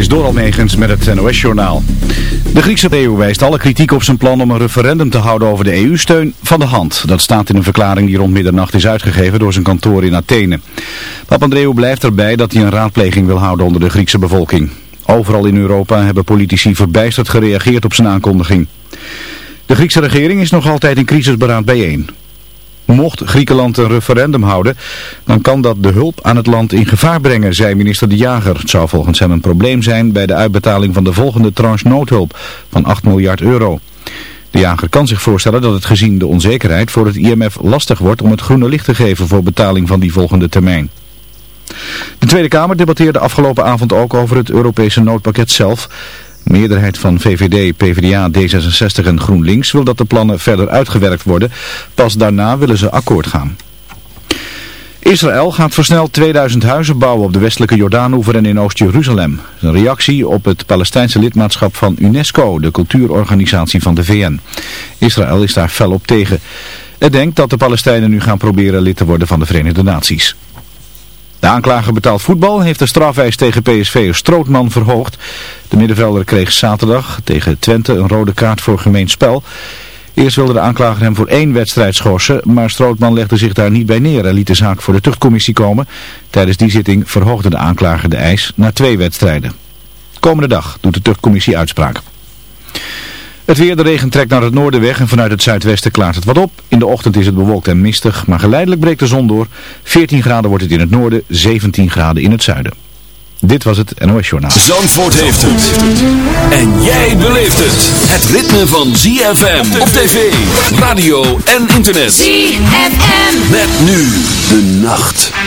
is door Almegens met het NOS-journaal. De Griekse EU wijst alle kritiek op zijn plan om een referendum te houden over de EU-steun van de hand. Dat staat in een verklaring die rond middernacht is uitgegeven door zijn kantoor in Athene. Papandreou blijft erbij dat hij een raadpleging wil houden onder de Griekse bevolking. Overal in Europa hebben politici verbijsterd gereageerd op zijn aankondiging. De Griekse regering is nog altijd in crisisberaad bijeen. Mocht Griekenland een referendum houden, dan kan dat de hulp aan het land in gevaar brengen, zei minister De Jager. Het zou volgens hem een probleem zijn bij de uitbetaling van de volgende tranche noodhulp van 8 miljard euro. De jager kan zich voorstellen dat het gezien de onzekerheid voor het IMF lastig wordt om het groene licht te geven voor betaling van die volgende termijn. De Tweede Kamer debatteerde afgelopen avond ook over het Europese noodpakket zelf meerderheid van VVD, PvdA, D66 en GroenLinks wil dat de plannen verder uitgewerkt worden. Pas daarna willen ze akkoord gaan. Israël gaat versneld 2000 huizen bouwen op de westelijke Jordaanoever en in Oost-Jeruzalem. Een reactie op het Palestijnse lidmaatschap van UNESCO, de cultuurorganisatie van de VN. Israël is daar fel op tegen. Het denkt dat de Palestijnen nu gaan proberen lid te worden van de Verenigde Naties. De aanklager betaald voetbal heeft de strafeis tegen PSV Strootman verhoogd. De middenvelder kreeg zaterdag tegen Twente een rode kaart voor gemeen spel. Eerst wilde de aanklager hem voor één wedstrijd schorsen, maar Strootman legde zich daar niet bij neer en liet de zaak voor de tuchtcommissie komen. Tijdens die zitting verhoogde de aanklager de eis naar twee wedstrijden. Komende dag doet de tuchtcommissie uitspraak. Het weer, de regen trekt naar het noorden weg en vanuit het zuidwesten klaart het wat op. In de ochtend is het bewolkt en mistig, maar geleidelijk breekt de zon door. 14 graden wordt het in het noorden, 17 graden in het zuiden. Dit was het NOS Journaal. Zandvoort heeft het. En jij beleeft het. Het ritme van ZFM op tv, radio en internet. ZFM. Met nu de nacht.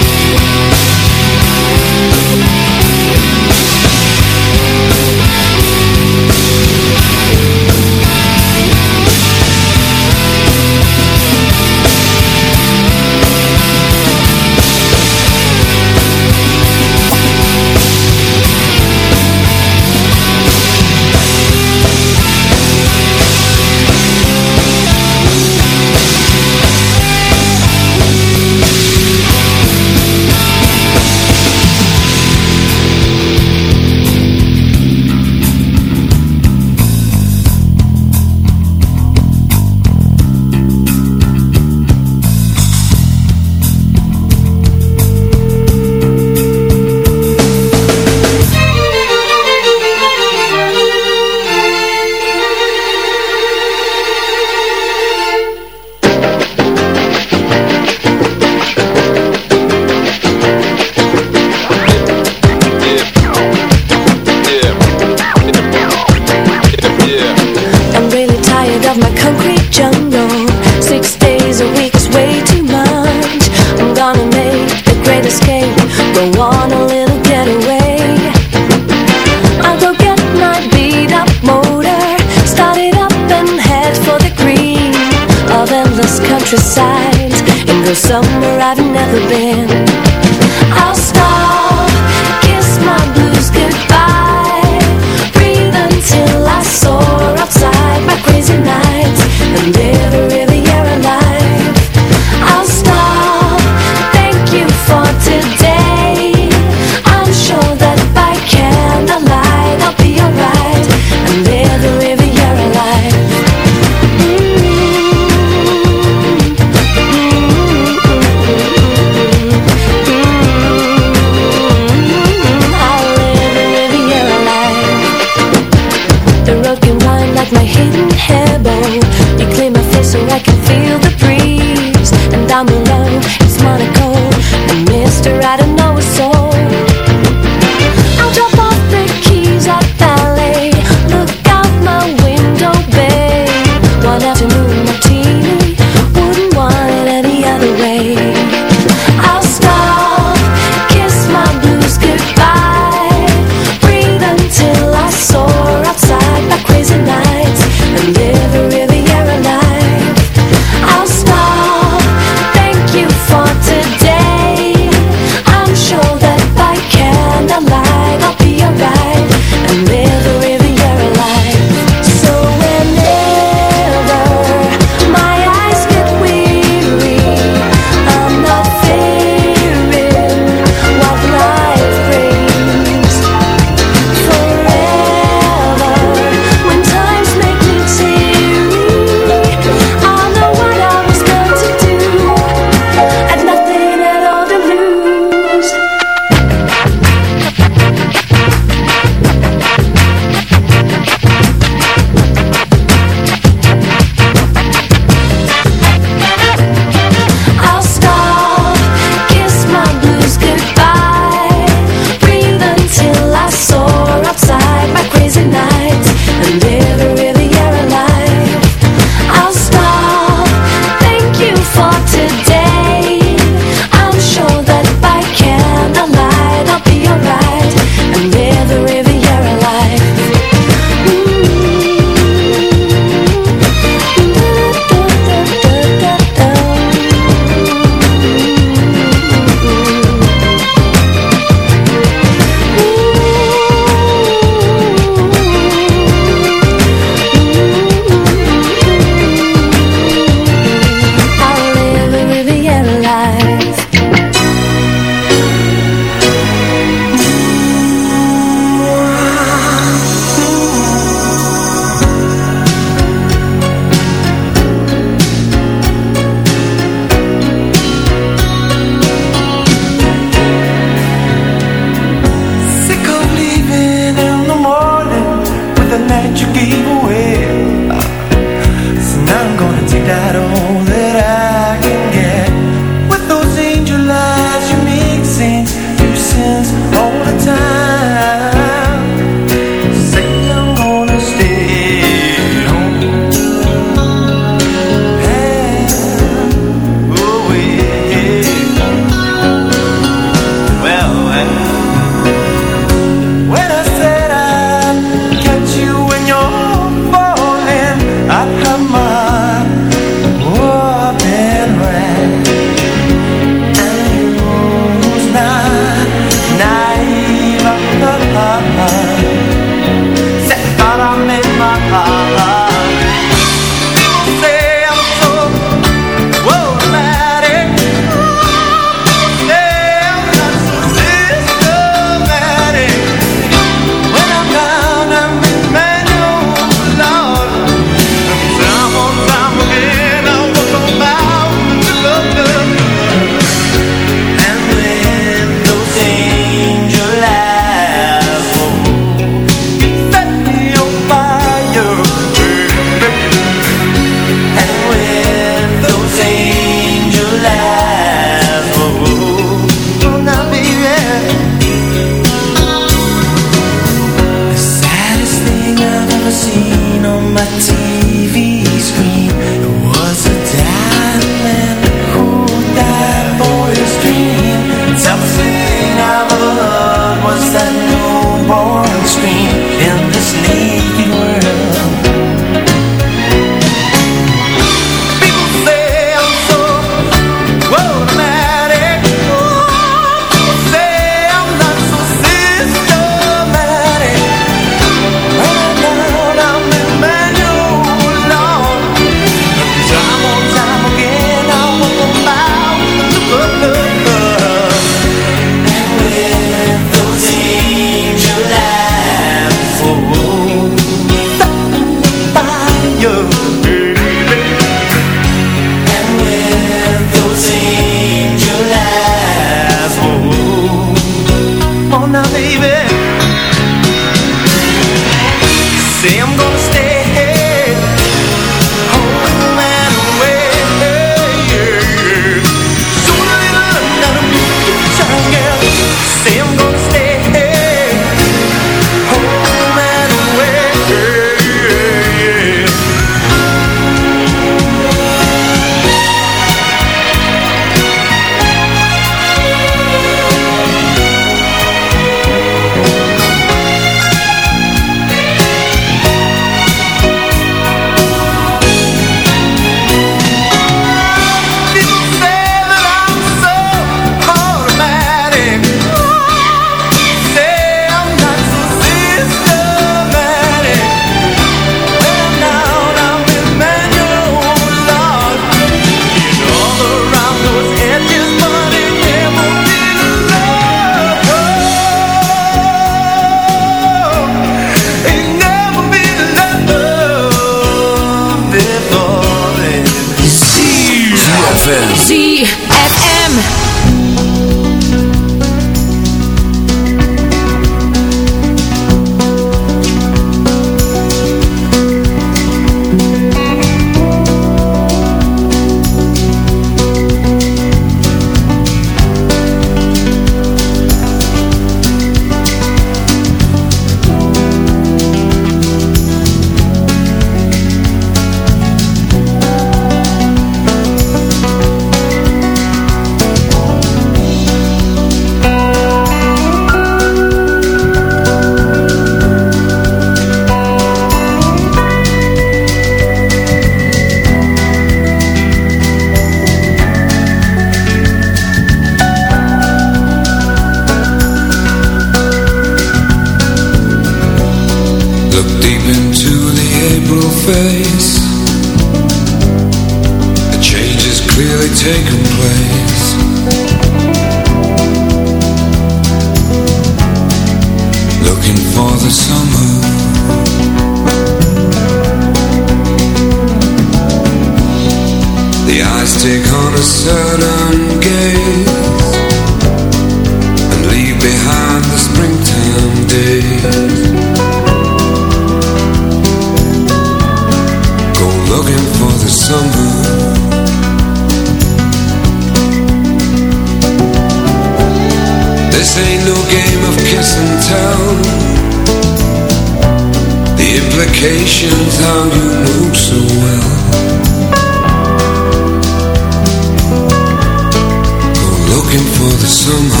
somehow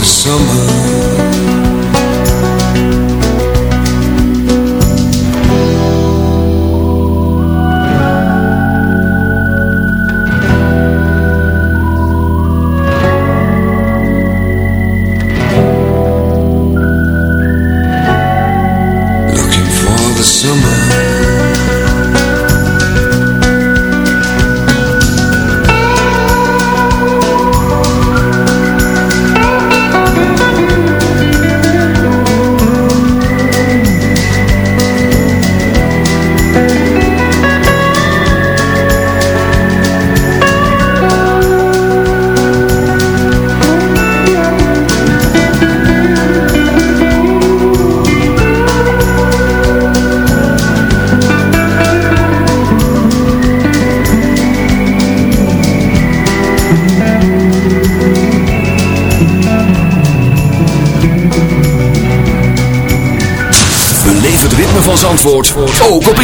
the summer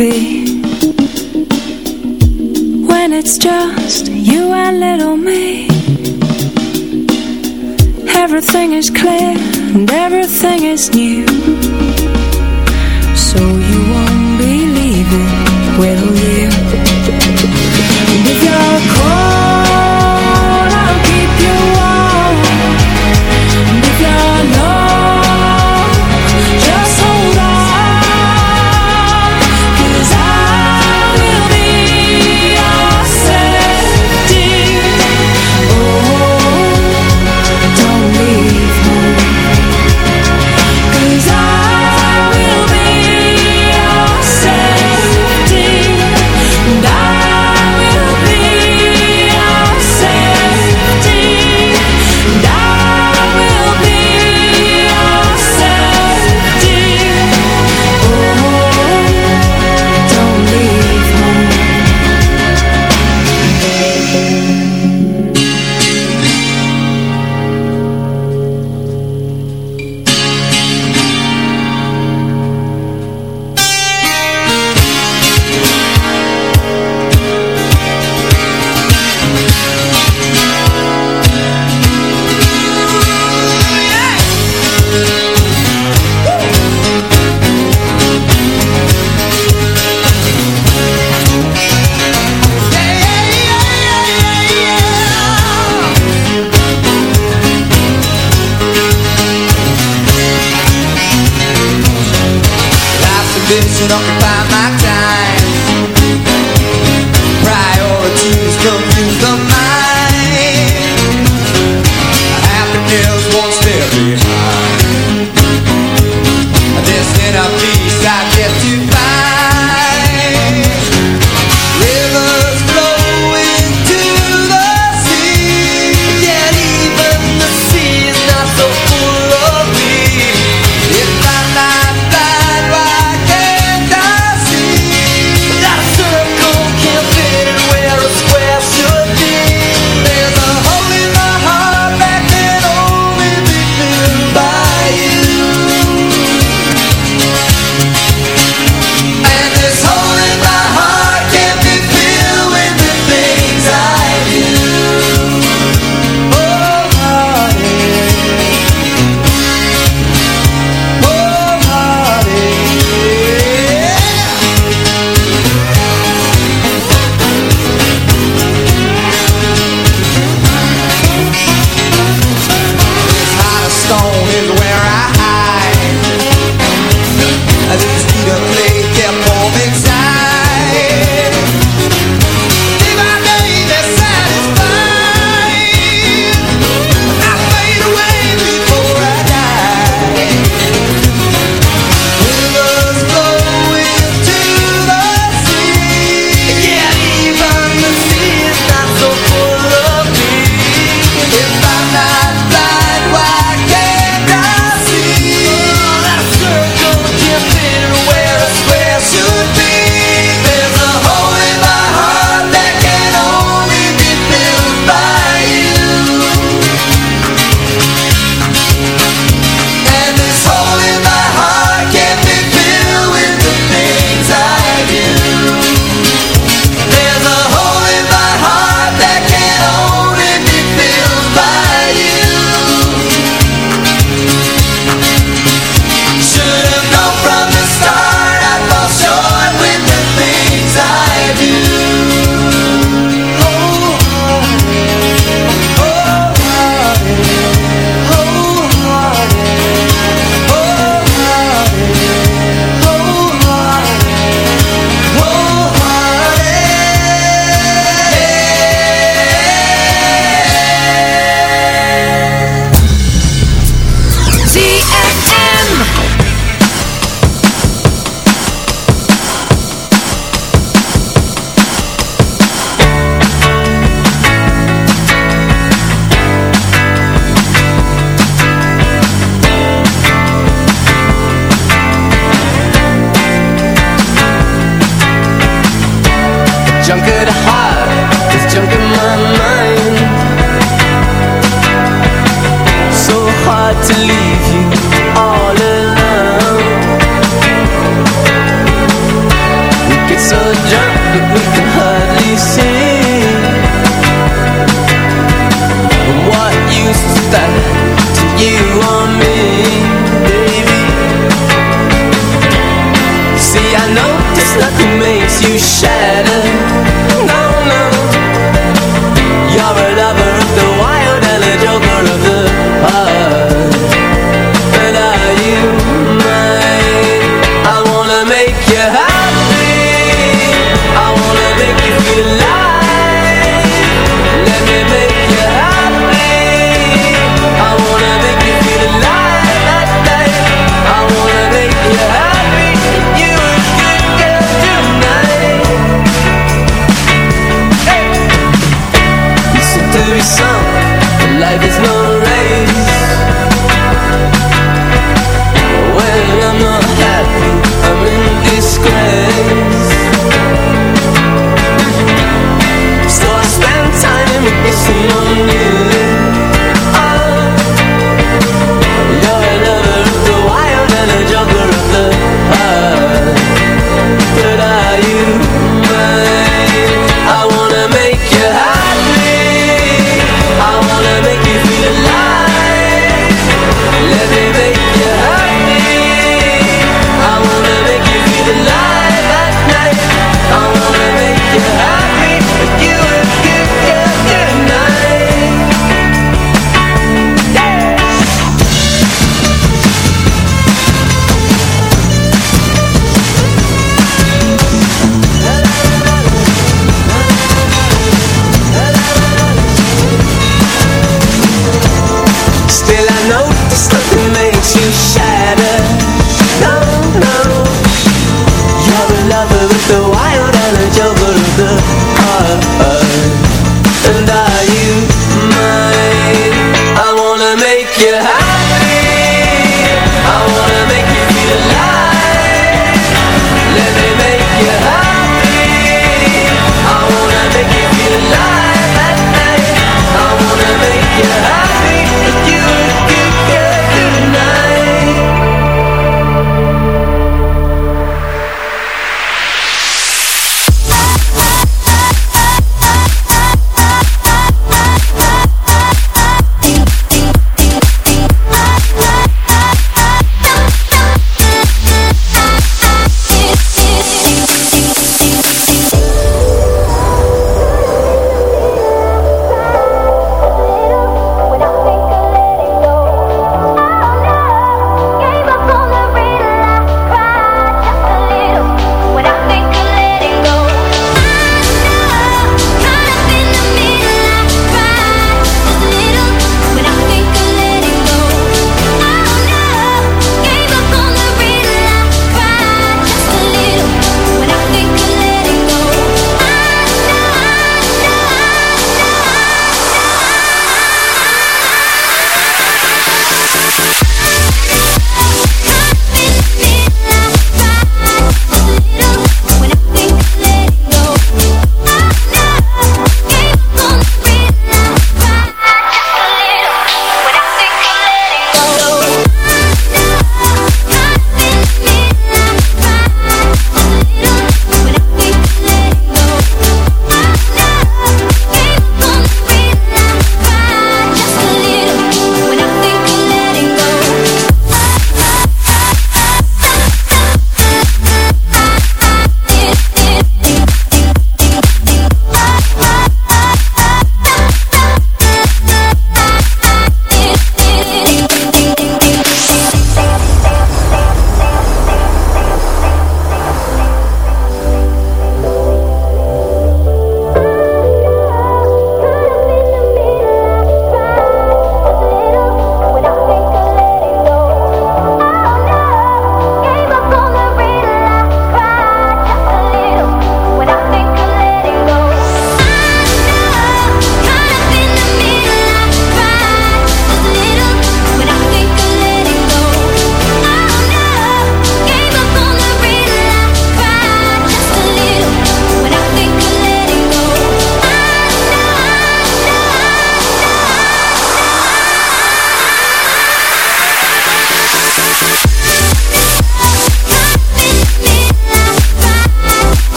be when it's just you and little me? Everything is clear and everything is new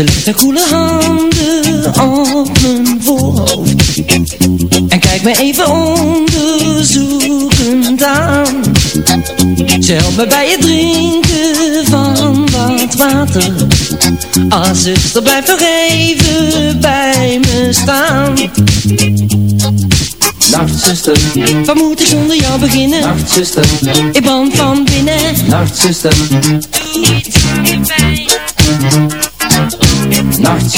Ze legt haar koele handen op mijn voorhoofd. En kijkt me even onderzoekend aan. Ze helpt me bij het drinken van wat water. Ah zuster blijf nog even bij me staan. Nachtzuster, Wat moet ik zonder jou beginnen? nachtzuster, Ik brand van binnen. Nachtzuster,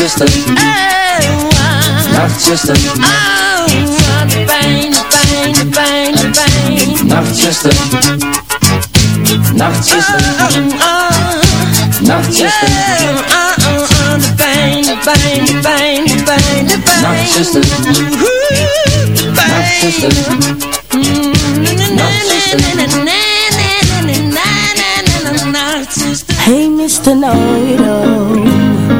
nachtzuster, nachtzuster, de pijn, de pijn, de pijn, de pijn. De pijn, de pijn, de pijn, de pijn, de pijn. nachtzuster, nachtzuster, Hey, Mr. Know-it-all Hey, you Mr. Know-it-all Hey, you Mr. With the master plan You promised long ago Things will change Hey, Mr. Know-it-all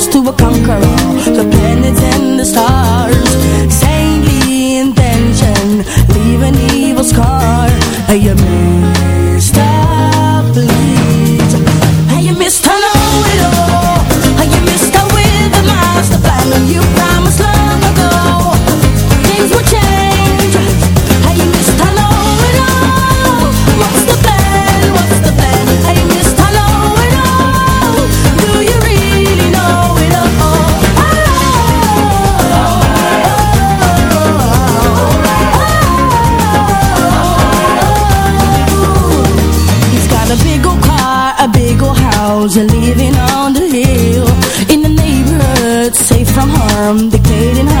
you Mr. Please Are you Mr. Know-it-all Are you Mr. With master plan You away from harm, dictating harm.